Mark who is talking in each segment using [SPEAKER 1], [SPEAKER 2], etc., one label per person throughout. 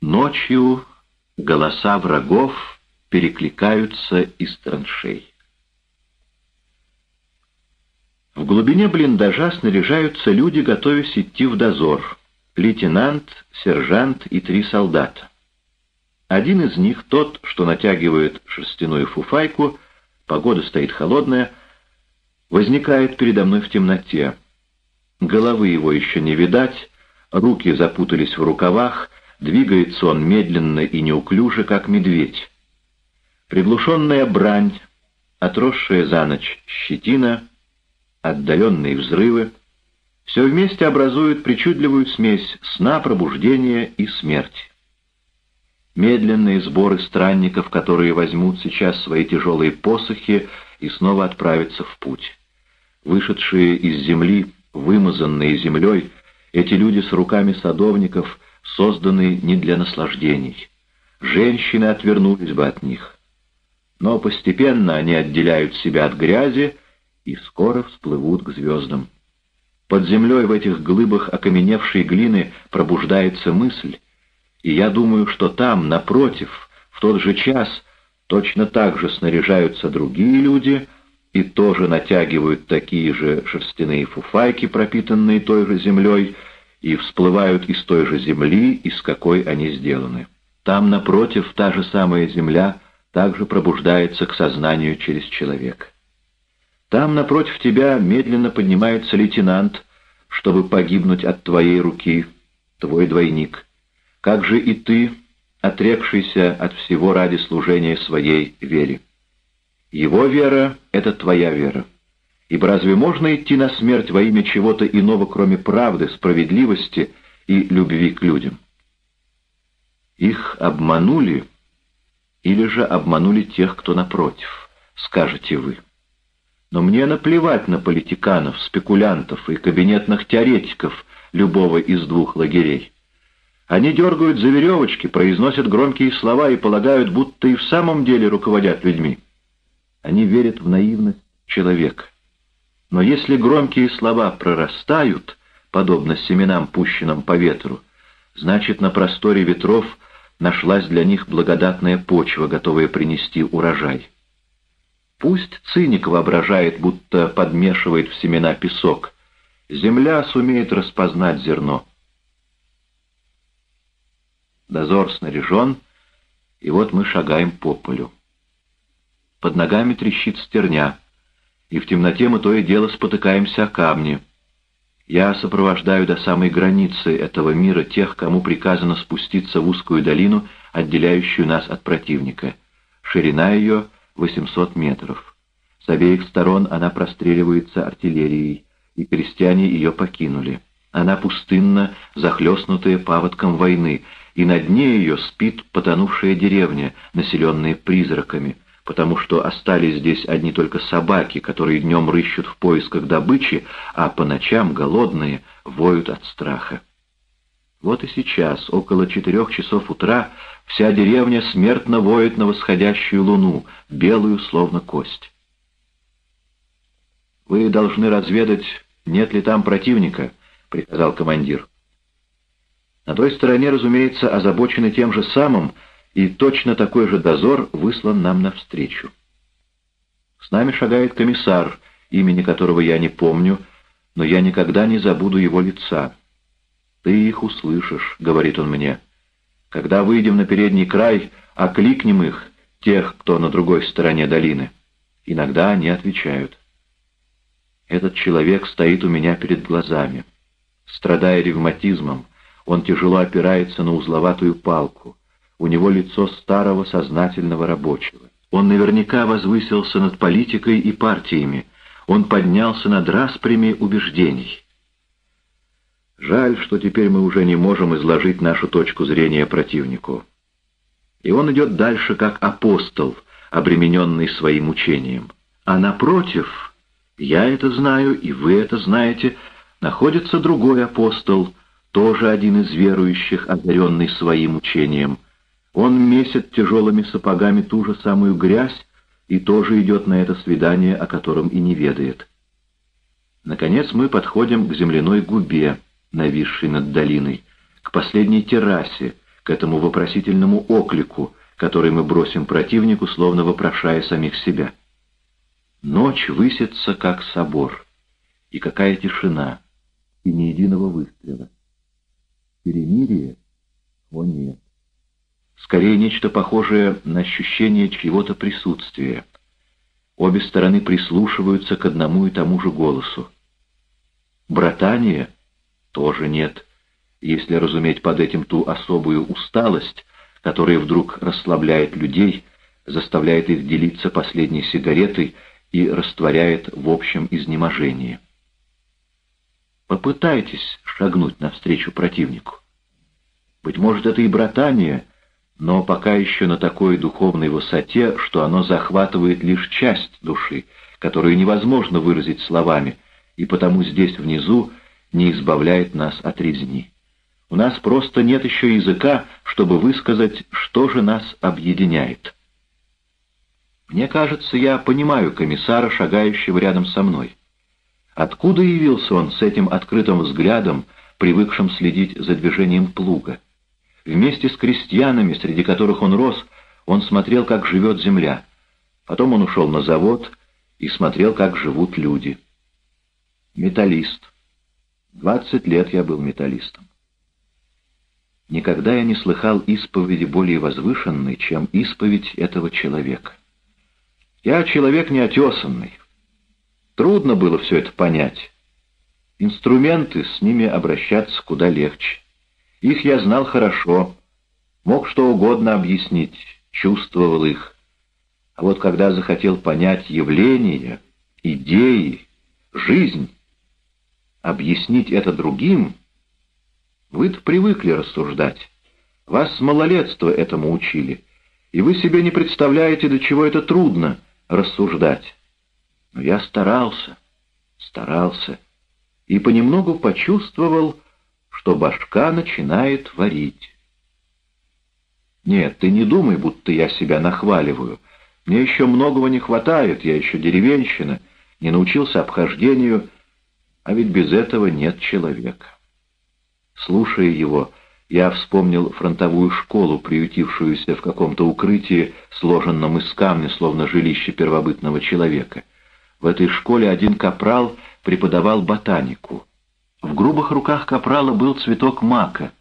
[SPEAKER 1] Ночью голоса врагов перекликаются из траншей. В глубине блиндажа снаряжаются люди, готовясь идти в дозор. Лейтенант, сержант и три солдата. Один из них, тот, что натягивает шерстяную фуфайку, погода стоит холодная, возникает передо мной в темноте. Головы его еще не видать, руки запутались в рукавах, двигается он медленно и неуклюже, как медведь. Приглушенная брань, отросшая за ночь щетина, отдаленные взрывы — все вместе образуют причудливую смесь сна, пробуждения и смерти. Медленные сборы странников, которые возьмут сейчас свои тяжелые посохи и снова отправятся в путь. Вышедшие из земли, вымазанные землей, эти люди с руками садовников созданы не для наслаждений. Женщины отвернулись бы от них. Но постепенно они отделяют себя от грязи и скоро всплывут к звездам. Под землей в этих глыбах окаменевшей глины пробуждается мысль, и я думаю, что там, напротив, в тот же час, точно так же снаряжаются другие люди и тоже натягивают такие же шерстяные фуфайки, пропитанные той же землей, и всплывают из той же земли, из какой они сделаны. Там, напротив, та же самая земля также пробуждается к сознанию через человека. Там, напротив тебя, медленно поднимается лейтенант, чтобы погибнуть от твоей руки, твой двойник. Как же и ты, отрекшийся от всего ради служения своей вере. Его вера — это твоя вера. Ибо разве можно идти на смерть во имя чего-то иного, кроме правды, справедливости и любви к людям? Их обманули или же обманули тех, кто напротив, скажете вы. Но мне наплевать на политиканов, спекулянтов и кабинетных теоретиков любого из двух лагерей. Они дергают за веревочки, произносят громкие слова и полагают, будто и в самом деле руководят людьми. Они верят в наивность человека. Но если громкие слова прорастают, подобно семенам, пущенным по ветру, значит, на просторе ветров нашлась для них благодатная почва, готовая принести урожай. Пусть циник воображает, будто подмешивает в семена песок. Земля сумеет распознать зерно. Дозор снаряжен, и вот мы шагаем по полю. Под ногами трещит стерня и в темноте мы то и дело спотыкаемся о камни. Я сопровождаю до самой границы этого мира тех, кому приказано спуститься в узкую долину, отделяющую нас от противника. Ширина ее — 800 метров. С обеих сторон она простреливается артиллерией, и крестьяне ее покинули. Она пустынна, захлестнутая паводком войны, и на дне ее спит потонувшая деревня, населенная призраками — потому что остались здесь одни только собаки, которые днем рыщут в поисках добычи, а по ночам голодные воют от страха. Вот и сейчас, около четырех часов утра, вся деревня смертно воет на восходящую луну, белую словно кость. «Вы должны разведать, нет ли там противника», — приказал командир. На той стороне, разумеется, озабочены тем же самым, — и точно такой же дозор выслан нам навстречу. С нами шагает комиссар, имени которого я не помню, но я никогда не забуду его лица. «Ты их услышишь», — говорит он мне. «Когда выйдем на передний край, окликнем их, тех, кто на другой стороне долины». Иногда они отвечают. Этот человек стоит у меня перед глазами. Страдая ревматизмом, он тяжело опирается на узловатую палку. У него лицо старого сознательного рабочего. Он наверняка возвысился над политикой и партиями. Он поднялся над распрями убеждений. Жаль, что теперь мы уже не можем изложить нашу точку зрения противнику. И он идет дальше как апостол, обремененный своим учением. А напротив, я это знаю, и вы это знаете, находится другой апостол, тоже один из верующих, озаренный своим учением — он месит тяжелыми сапогами ту же самую грязь и тоже идет на это свидание, о котором и не ведает. Наконец мы подходим к земляной губе, нависшей над долиной, к последней террасе, к этому вопросительному оклику, который мы бросим противнику, словно вопрошая самих себя. Ночь высится, как собор, и какая тишина, и ни единого выстрела. Перемирие? О нет. Скорее нечто похожее на ощущение чьего-то присутствия. Обе стороны прислушиваются к одному и тому же голосу. Братания? Тоже нет, если разуметь под этим ту особую усталость, которая вдруг расслабляет людей, заставляет их делиться последней сигаретой и растворяет в общем изнеможении. Попытайтесь шагнуть навстречу противнику. Быть может, это и братание, но пока еще на такой духовной высоте, что оно захватывает лишь часть души, которую невозможно выразить словами, и потому здесь внизу не избавляет нас от резни. У нас просто нет еще языка, чтобы высказать, что же нас объединяет. Мне кажется, я понимаю комиссара, шагающего рядом со мной. Откуда явился он с этим открытым взглядом, привыкшим следить за движением плуга? Вместе с крестьянами, среди которых он рос, он смотрел, как живет земля. Потом он ушел на завод и смотрел, как живут люди. Металлист. Двадцать лет я был металлистом. Никогда я не слыхал исповеди более возвышенной, чем исповедь этого человека. Я человек неотесанный. Трудно было все это понять. Инструменты, с ними обращаться куда легче. Их я знал хорошо, мог что угодно объяснить, чувствовал их. А вот когда захотел понять явления, идеи, жизнь, объяснить это другим, вы-то привыкли рассуждать. Вас с малолетства этому учили, и вы себе не представляете, до чего это трудно рассуждать. Но я старался, старался, и понемногу почувствовал, что башка начинает варить. Нет, ты не думай, будто я себя нахваливаю. Мне еще многого не хватает, я еще деревенщина, не научился обхождению, а ведь без этого нет человека. Слушая его, я вспомнил фронтовую школу, приютившуюся в каком-то укрытии, сложенном из камня, словно жилище первобытного человека. В этой школе один капрал преподавал ботанику. В грубых руках капрала был цветок мака.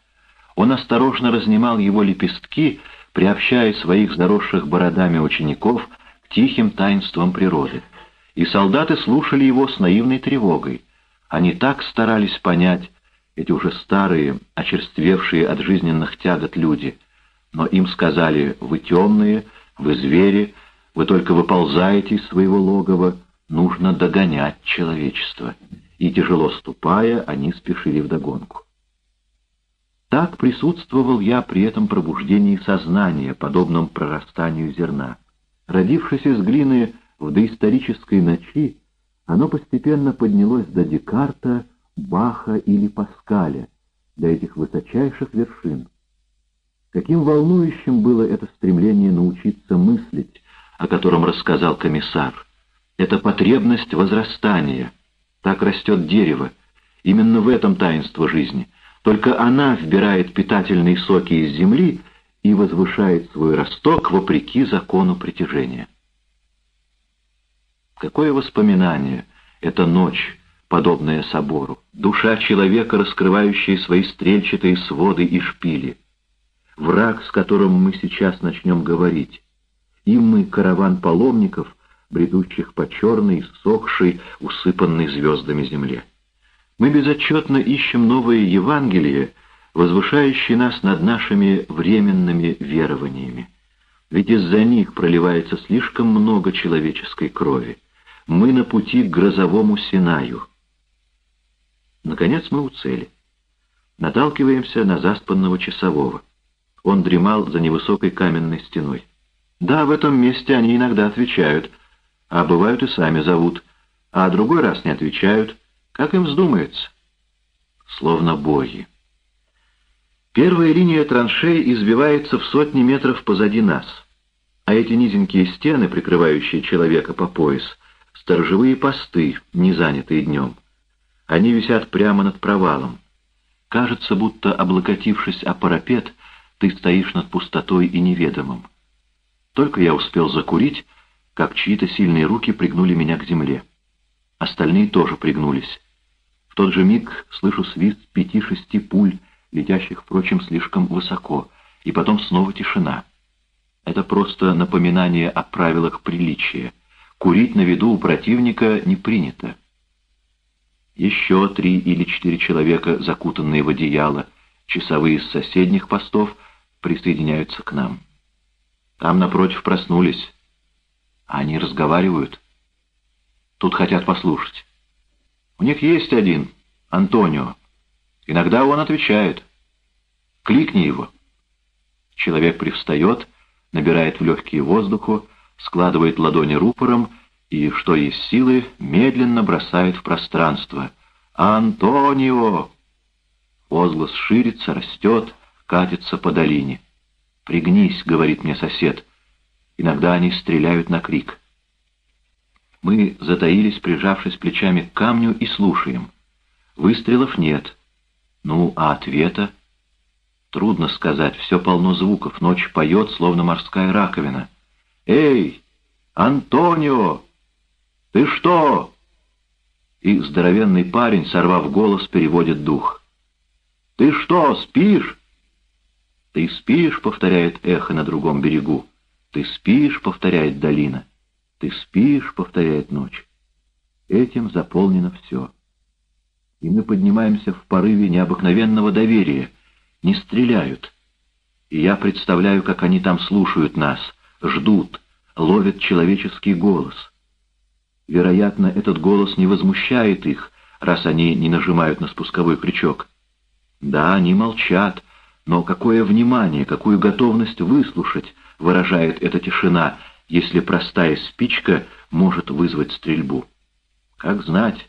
[SPEAKER 1] Он осторожно разнимал его лепестки, приобщая своих заросших бородами учеников к тихим таинствам природы. И солдаты слушали его с наивной тревогой. Они так старались понять, эти уже старые, очерствевшие от жизненных тягот люди. Но им сказали «Вы темные, вы звери, вы только выползаете из своего логова, нужно догонять человечество» и, тяжело ступая, они спешили вдогонку. Так присутствовал я при этом пробуждении сознания, подобном прорастанию зерна. Родившись из глины в доисторической ночи, оно постепенно поднялось до Декарта, Баха или Паскаля, до этих высочайших вершин. Каким волнующим было это стремление научиться мыслить, о котором рассказал комиссар. Это потребность возрастания — так растет дерево. Именно в этом таинство жизни. Только она вбирает питательные соки из земли и возвышает свой росток вопреки закону притяжения. Какое воспоминание эта ночь, подобная собору, душа человека, раскрывающая свои стрельчатые своды и шпили, враг, с которым мы сейчас начнем говорить, и мы, караван паломников, бредущих по черной, сохшей, усыпанной звездами земле. Мы безотчетно ищем новые Евангелие, возвышающие нас над нашими временными верованиями. Ведь из-за них проливается слишком много человеческой крови. Мы на пути к грозовому Синаю. Наконец мы у цели. Наталкиваемся на заспанного часового. Он дремал за невысокой каменной стеной. Да, в этом месте они иногда отвечают — а бывают и сами зовут, а другой раз не отвечают, как им вздумается. Словно боги. Первая линия траншей избивается в сотни метров позади нас, а эти низенькие стены, прикрывающие человека по пояс, сторожевые посты, не занятые днем. Они висят прямо над провалом. Кажется, будто облокотившись о парапет, ты стоишь над пустотой и неведомым. Только я успел закурить, как чьи-то сильные руки пригнули меня к земле. Остальные тоже пригнулись. В тот же миг слышу свист пяти-шести пуль, летящих, впрочем, слишком высоко, и потом снова тишина. Это просто напоминание о правилах приличия. Курить на виду у противника не принято. Еще три или четыре человека, закутанные в одеяло, часовые с соседних постов, присоединяются к нам. Там напротив проснулись. Они разговаривают. Тут хотят послушать. У них есть один, Антонио. Иногда он отвечает. Кликни его. Человек привстает, набирает в легкие воздуху, складывает ладони рупором и, что есть силы, медленно бросает в пространство. «Антонио!» Возглас ширится, растет, катится по долине. «Пригнись», — говорит мне сосед. Иногда они стреляют на крик. Мы затаились, прижавшись плечами к камню, и слушаем. Выстрелов нет. Ну, а ответа? Трудно сказать, все полно звуков, ночь поет, словно морская раковина. «Эй, Антонио! Ты что?» И здоровенный парень, сорвав голос, переводит дух. «Ты что, спишь?» «Ты спишь?» — повторяет эхо на другом берегу. «Ты спишь?» — повторяет долина. «Ты спишь?» — повторяет ночь. Этим заполнено все. И мы поднимаемся в порыве необыкновенного доверия. Не стреляют. И я представляю, как они там слушают нас, ждут, ловят человеческий голос. Вероятно, этот голос не возмущает их, раз они не нажимают на спусковой крючок. Да, они молчат, но какое внимание, какую готовность выслушать выражает эта тишина, если простая спичка может вызвать стрельбу. Как знать,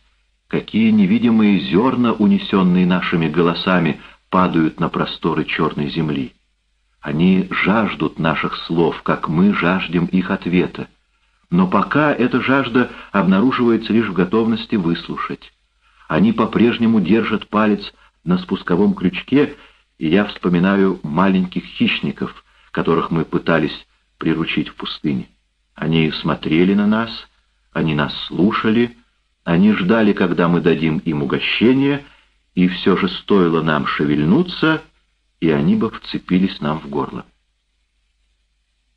[SPEAKER 1] какие невидимые зерна, унесенные нашими голосами, падают на просторы черной земли. Они жаждут наших слов, как мы жаждем их ответа. Но пока эта жажда обнаруживается лишь в готовности выслушать. Они по-прежнему держат палец на спусковом крючке и я вспоминаю маленьких хищников, которых мы пытались приручить в пустыне. Они смотрели на нас, они нас слушали, они ждали, когда мы дадим им угощение, и все же стоило нам шевельнуться, и они бы вцепились нам в горло.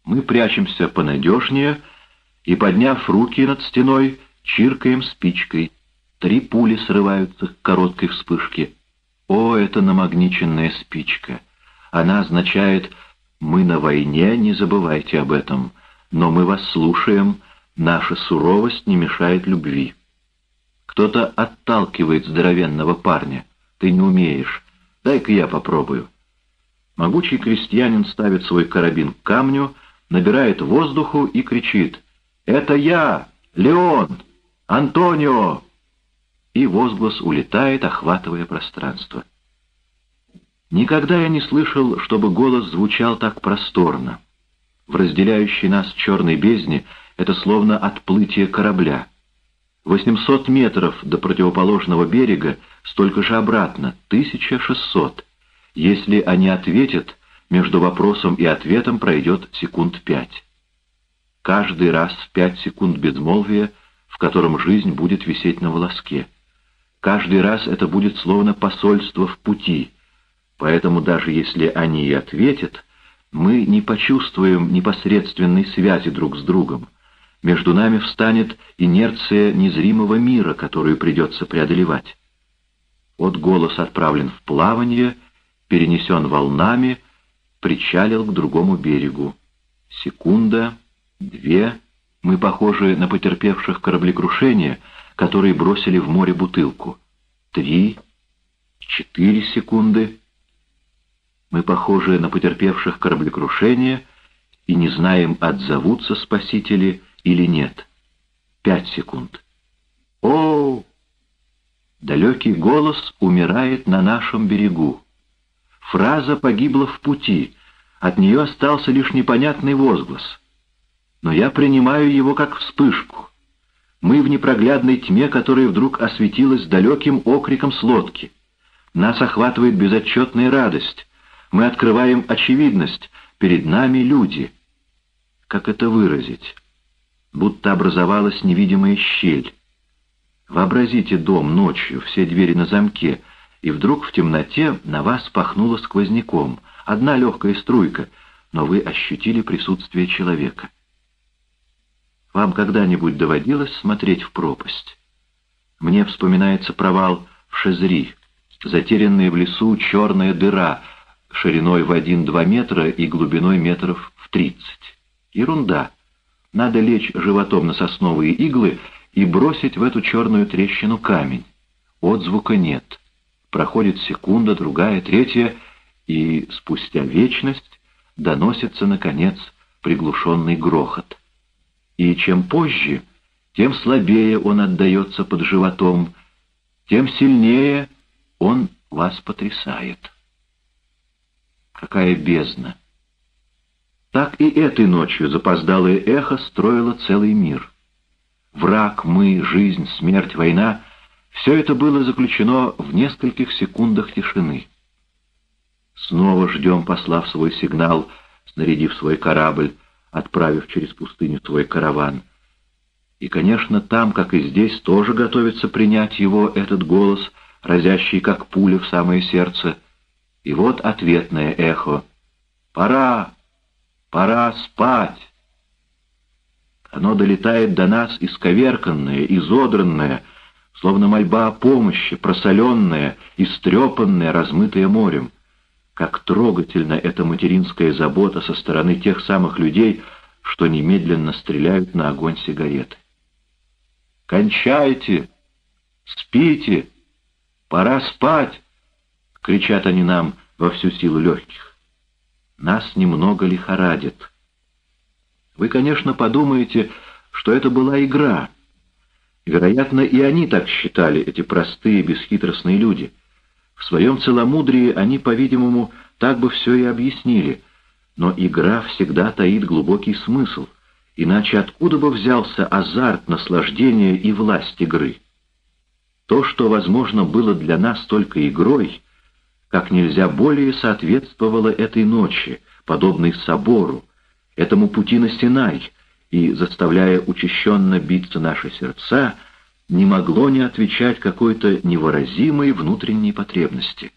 [SPEAKER 1] Мы прячемся понадежнее и, подняв руки над стеной, чиркаем спичкой. Три пули срываются к короткой вспышке — о, это намагниченная спичка! Она означает «Мы на войне, не забывайте об этом, но мы вас слушаем, наша суровость не мешает любви». Кто-то отталкивает здоровенного парня. «Ты не умеешь. Дай-ка я попробую». Могучий крестьянин ставит свой карабин к камню, набирает воздуху и кричит «Это я, Леон! Антонио!» и возглас улетает, охватывая пространство. Никогда я не слышал, чтобы голос звучал так просторно. В разделяющей нас черной бездне это словно отплытие корабля. 800 метров до противоположного берега, столько же обратно, 1600. Если они ответят, между вопросом и ответом пройдет секунд пять. Каждый раз пять секунд безмолвия, в котором жизнь будет висеть на волоске. Каждый раз это будет словно посольство в пути, поэтому даже если они и ответят, мы не почувствуем непосредственной связи друг с другом. Между нами встанет инерция незримого мира, которую придется преодолевать. Вот голос отправлен в плавание, перенесен волнами, причалил к другому берегу. Секунда, две, мы похожи на потерпевших кораблекрушение — которые бросили в море бутылку. Три, четыре секунды. Мы похожи на потерпевших кораблекрушение и не знаем, отзовутся спасители или нет. Пять секунд. О! Далекий голос умирает на нашем берегу. Фраза погибла в пути, от нее остался лишь непонятный возглас. Но я принимаю его как вспышку. Мы в непроглядной тьме, которая вдруг осветилась далеким окриком с лодки. Нас охватывает безотчетная радость. Мы открываем очевидность. Перед нами люди. Как это выразить? Будто образовалась невидимая щель. Вообразите дом ночью, все двери на замке, и вдруг в темноте на вас пахнуло сквозняком. Одна легкая струйка, но вы ощутили присутствие человека. Вам когда-нибудь доводилось смотреть в пропасть? Мне вспоминается провал в Шезри, затерянная в лесу черная дыра, шириной в один-два метра и глубиной метров в тридцать. Ерунда. Надо лечь животом на сосновые иглы и бросить в эту черную трещину камень. Отзвука нет. Проходит секунда, другая, третья, и спустя вечность доносится, наконец, приглушенный грохот. И чем позже, тем слабее он отдается под животом, тем сильнее он вас потрясает. Какая бездна! Так и этой ночью запоздалое эхо строило целый мир. Враг, мы, жизнь, смерть, война — все это было заключено в нескольких секундах тишины. Снова ждем, послав свой сигнал, снарядив свой корабль, отправив через пустыню свой караван. И, конечно, там, как и здесь, тоже готовится принять его этот голос, разящий, как пуля в самое сердце. И вот ответное эхо. «Пора! Пора спать!» Оно долетает до нас исковерканное, изодранное, словно мольба о помощи, просоленное, истрепанное, размытое морем. Как трогательна эта материнская забота со стороны тех самых людей, что немедленно стреляют на огонь сигареты. «Кончайте! Спите! Пора спать!» — кричат они нам во всю силу легких. Нас немного лихорадит. Вы, конечно, подумаете, что это была игра. Вероятно, и они так считали, эти простые, бесхитростные люди. В своем целомудрии они, по-видимому, так бы все и объяснили. Но игра всегда таит глубокий смысл, иначе откуда бы взялся азарт, наслаждение и власть игры? То, что, возможно, было для нас только игрой, как нельзя более соответствовало этой ночи, подобной собору, этому пути на Синай, и, заставляя учащенно биться наши сердца, не могло не отвечать какой-то невыразимой внутренней потребности.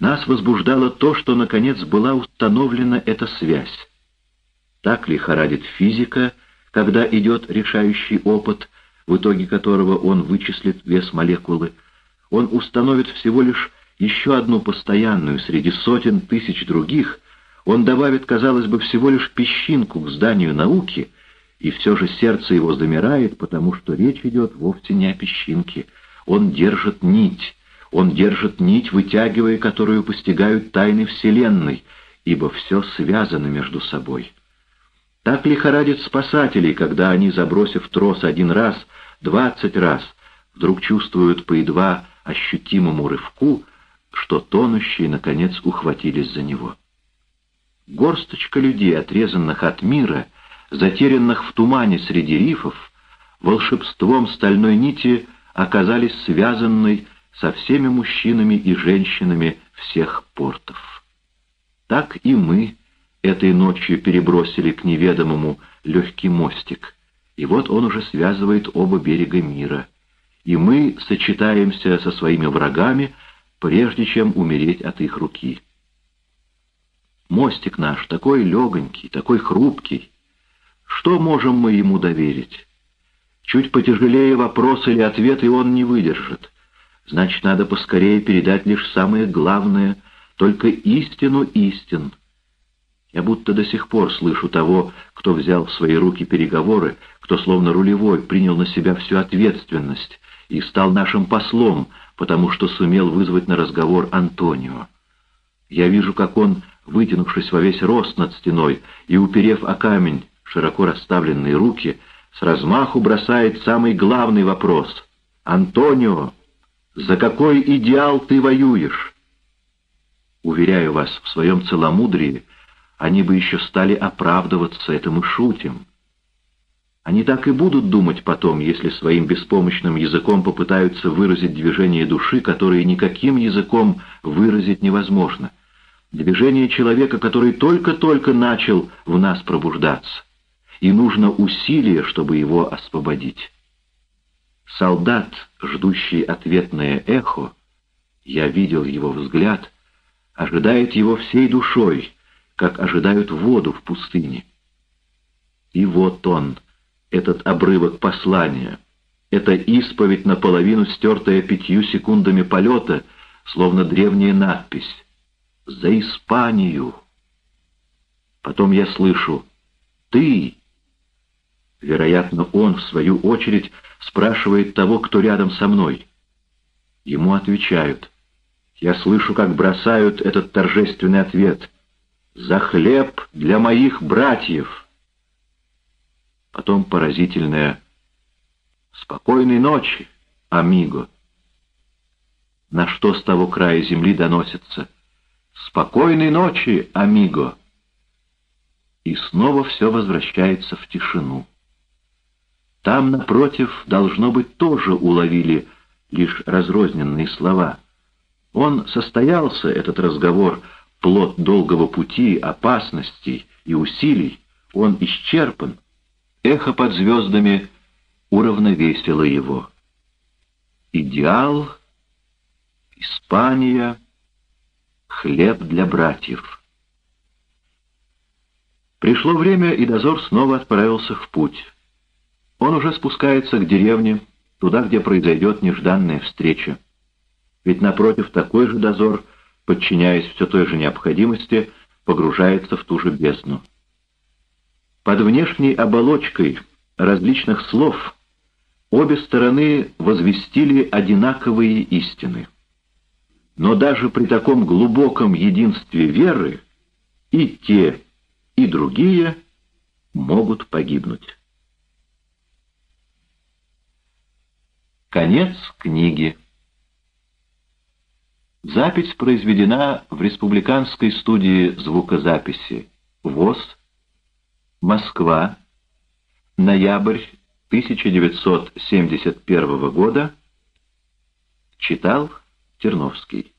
[SPEAKER 1] Нас возбуждало то, что, наконец, была установлена эта связь. Так ли хорадит физика, когда идет решающий опыт, в итоге которого он вычислит вес молекулы, он установит всего лишь еще одну постоянную среди сотен тысяч других, он добавит, казалось бы, всего лишь песчинку к зданию науки, и все же сердце его замирает, потому что речь идет вовсе не о песчинке. Он держит нить, он держит нить, вытягивая которую постигают тайны Вселенной, ибо все связано между собой. Так лихорадит спасателей, когда они, забросив трос один раз, двадцать раз, вдруг чувствуют по едва ощутимому рывку, что тонущие, наконец, ухватились за него. Горсточка людей, отрезанных от мира, затерянных в тумане среди рифов, волшебством стальной нити оказались связанной со всеми мужчинами и женщинами всех портов. Так и мы этой ночью перебросили к неведомому легкий мостик, и вот он уже связывает оба берега мира, и мы сочетаемся со своими врагами, прежде чем умереть от их руки. Мостик наш такой легонький, такой хрупкий. Что можем мы ему доверить? Чуть потяжелее вопрос или ответ, и он не выдержит. Значит, надо поскорее передать лишь самое главное, только истину истин. Я будто до сих пор слышу того, кто взял в свои руки переговоры, кто словно рулевой принял на себя всю ответственность и стал нашим послом, потому что сумел вызвать на разговор Антонио. Я вижу, как он вытянувшись во весь рост над стеной и уперев о камень широко расставленные руки, с размаху бросает самый главный вопрос. «Антонио, за какой идеал ты воюешь?» Уверяю вас, в своем целомудрии они бы еще стали оправдываться, это мы шутим. Они так и будут думать потом, если своим беспомощным языком попытаются выразить движение души, которые никаким языком выразить невозможно — движение человека, который только-только начал в нас пробуждаться, и нужно усилие, чтобы его освободить. Солдат, ждущий ответное эхо, я видел его взгляд, ожидает его всей душой, как ожидают воду в пустыне. И вот он, этот обрывок послания, эта исповедь наполовину стертая пятью секундами полета, словно древняя надпись «За Испанию». Потом я слышу «Ты». Вероятно, он, в свою очередь, спрашивает того, кто рядом со мной. Ему отвечают. Я слышу, как бросают этот торжественный ответ. «За хлеб для моих братьев!» Потом поразительное «Спокойной ночи, амиго!» На что с того края земли доносится «Спокойной ночи, амиго!» И снова все возвращается в тишину. Там, напротив, должно быть, тоже уловили лишь разрозненные слова. Он состоялся, этот разговор, плод долгого пути, опасностей и усилий. Он исчерпан. Эхо под звездами уравновесило его. Идеал, Испания, хлеб для братьев. Пришло время, и дозор снова отправился в путь. Он уже спускается к деревне, туда, где произойдет нежданная встреча. Ведь напротив такой же дозор, подчиняясь все той же необходимости, погружается в ту же бездну. Под внешней оболочкой различных слов обе стороны возвестили одинаковые истины. Но даже при таком глубоком единстве веры и те, и другие могут погибнуть. Конец книги. Запись произведена в Республиканской студии звукозаписи ВОЗ, Москва, ноябрь 1971 года. Читал Терновский.